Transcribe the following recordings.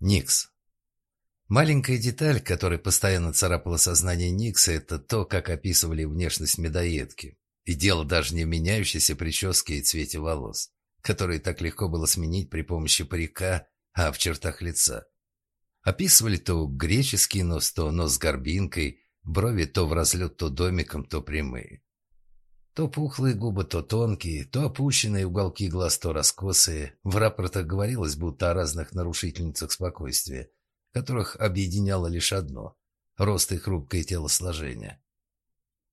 Никс. Маленькая деталь, которая постоянно царапала сознание Никса, это то, как описывали внешность медоедки. И дело даже не в меняющейся прическе и цвете волос, которые так легко было сменить при помощи парика, а в чертах лица. Описывали то греческий нос, то нос с горбинкой, брови то в разлет, то домиком, то прямые. То пухлые губы, то тонкие, то опущенные уголки глаз, то раскосые. В рапортах говорилось будто о разных нарушительницах спокойствия, которых объединяло лишь одно – рост и хрупкое телосложение.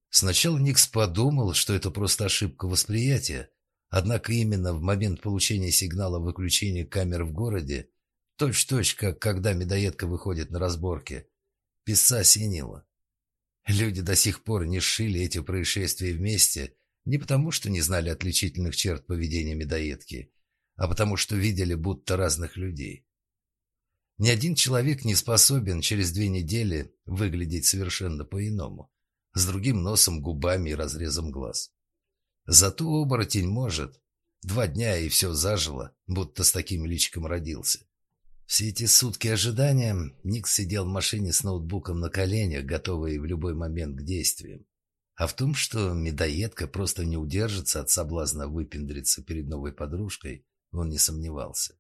Сначала Никс подумал, что это просто ошибка восприятия, однако именно в момент получения сигнала выключения камер в городе, точь-точь, как когда медоедка выходит на разборки, писца осенило. Люди до сих пор не сшили эти происшествия вместе не потому, что не знали отличительных черт поведения медоедки, а потому что видели будто разных людей. Ни один человек не способен через две недели выглядеть совершенно по-иному, с другим носом, губами и разрезом глаз. Зато оборотень может. Два дня и все зажило, будто с таким личиком родился. Все эти сутки ожидания Ник сидел в машине с ноутбуком на коленях, готовый в любой момент к действиям. А в том, что медоедка просто не удержится от соблазна выпендриться перед новой подружкой, он не сомневался.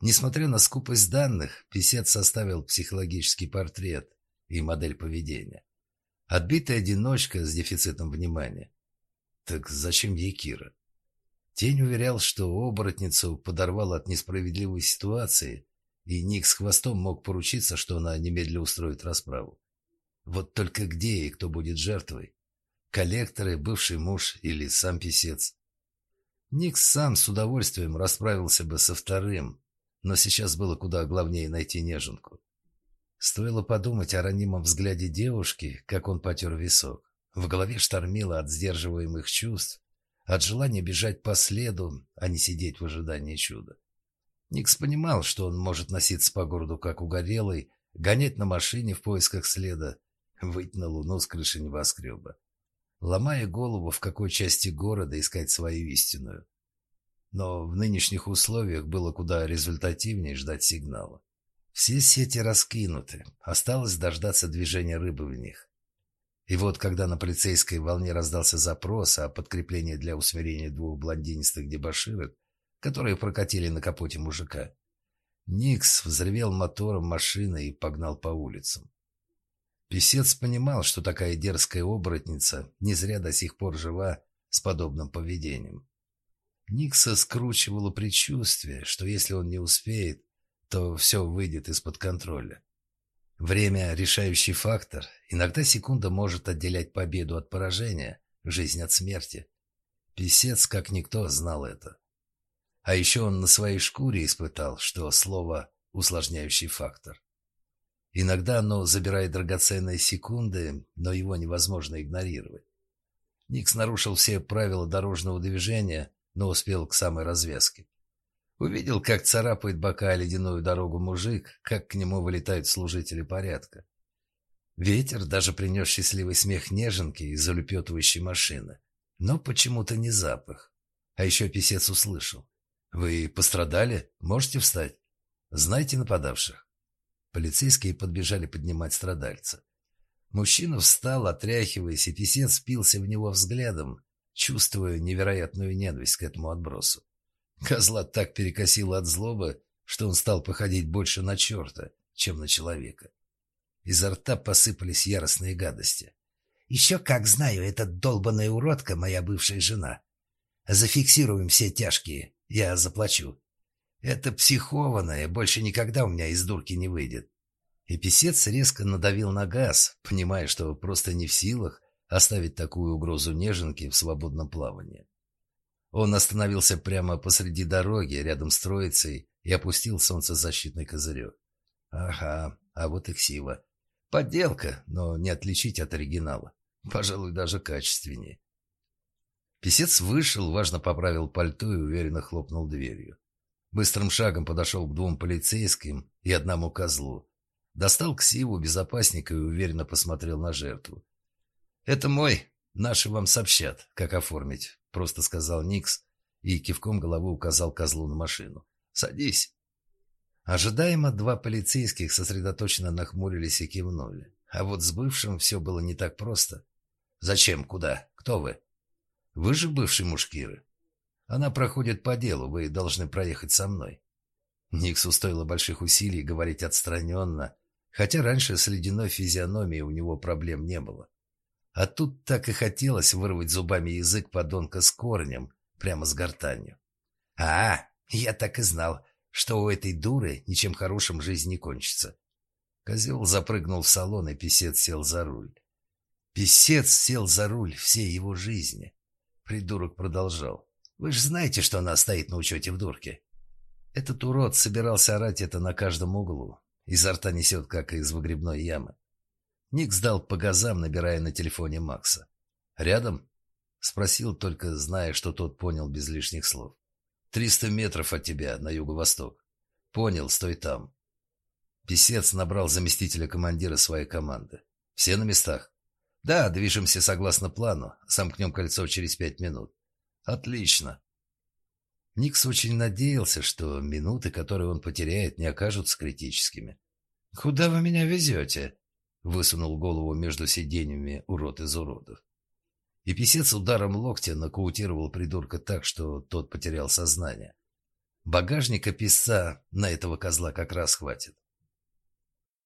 Несмотря на скупость данных, писец составил психологический портрет и модель поведения. Отбитая одиночка с дефицитом внимания. Так зачем ей Кира? Тень уверял, что оборотницу подорвало от несправедливой ситуации, и Ник с хвостом мог поручиться, что она немедленно устроит расправу. Вот только где и кто будет жертвой? Коллекторы, бывший муж или сам писец? Ник сам с удовольствием расправился бы со вторым, но сейчас было куда главнее найти неженку. Стоило подумать о ранимом взгляде девушки, как он потер висок. В голове штормило от сдерживаемых чувств, от желания бежать по следу, а не сидеть в ожидании чуда. Никс понимал, что он может носиться по городу как угорелый, гонять на машине в поисках следа, выйти на луну с крыши небоскреба, ломая голову, в какой части города искать свою истинную. Но в нынешних условиях было куда результативнее ждать сигнала. Все сети раскинуты, осталось дождаться движения рыбы в них. И вот, когда на полицейской волне раздался запрос о подкреплении для усмирения двух блондинистых дебоширок, которые прокатили на капоте мужика. Никс взревел мотором машины и погнал по улицам. Песец понимал, что такая дерзкая оборотница не зря до сих пор жива с подобным поведением. Никса скручивало предчувствие, что если он не успеет, то все выйдет из-под контроля. Время – решающий фактор. Иногда секунда может отделять победу от поражения, жизнь от смерти. Песец, как никто, знал это. А еще он на своей шкуре испытал, что слово «усложняющий фактор». Иногда оно забирает драгоценные секунды, но его невозможно игнорировать. Никс нарушил все правила дорожного движения, но успел к самой развязке. Увидел, как царапает бока ледяную дорогу мужик, как к нему вылетают служители порядка. Ветер даже принес счастливый смех неженки из улепетывающей машины. Но почему-то не запах. А еще писец услышал. «Вы пострадали? Можете встать? Знаете нападавших?» Полицейские подбежали поднимать страдальца. Мужчина встал, отряхиваясь, и писец спился в него взглядом, чувствуя невероятную ненависть к этому отбросу. Козла так перекосило от злобы, что он стал походить больше на черта, чем на человека. Изо рта посыпались яростные гадости. «Еще как знаю, эта долбаная уродка моя бывшая жена. Зафиксируем все тяжкие, я заплачу. Это психованное, больше никогда у меня из дурки не выйдет. И писец резко надавил на газ, понимая, что просто не в силах оставить такую угрозу неженке в свободном плавании. Он остановился прямо посреди дороги, рядом с троицей, и опустил солнцезащитный козырек. Ага, а вот и ксива. Подделка, но не отличить от оригинала. Пожалуй, даже качественнее. Песец вышел, важно поправил пальто и уверенно хлопнул дверью. Быстрым шагом подошел к двум полицейским и одному козлу. Достал ксиву безопасника и уверенно посмотрел на жертву. «Это мой. Наши вам сообщат, как оформить», — просто сказал Никс и кивком головы указал козлу на машину. «Садись». Ожидаемо два полицейских сосредоточенно нахмурились и кивнули. А вот с бывшим все было не так просто. «Зачем? Куда? Кто вы?» «Вы же бывший муж Киры. Она проходит по делу, вы должны проехать со мной». Никсу стоило больших усилий говорить отстраненно, хотя раньше с ледяной физиономией у него проблем не было. А тут так и хотелось вырвать зубами язык подонка с корнем, прямо с гортанью. «А, я так и знал что у этой дуры ничем хорошим жизнь не кончится. Козел запрыгнул в салон, и писец сел за руль. Писец сел за руль всей его жизни. Придурок продолжал. «Вы же знаете, что она стоит на учете в дурке?» Этот урод собирался орать это на каждом углу. Изо рта несет, как из выгребной ямы. Ник сдал по газам, набирая на телефоне Макса. «Рядом?» — спросил, только зная, что тот понял без лишних слов. Триста метров от тебя, на юго-восток. Понял, стой там. Песец набрал заместителя командира своей команды. Все на местах? Да, движемся согласно плану. Сомкнем кольцо через пять минут. Отлично. Никс очень надеялся, что минуты, которые он потеряет, не окажутся критическими. «Куда вы меня везете?» — высунул голову между сиденьями урод из уродов. И писец ударом локтя нокаутировал придурка так, что тот потерял сознание. Багажника писца на этого козла как раз хватит.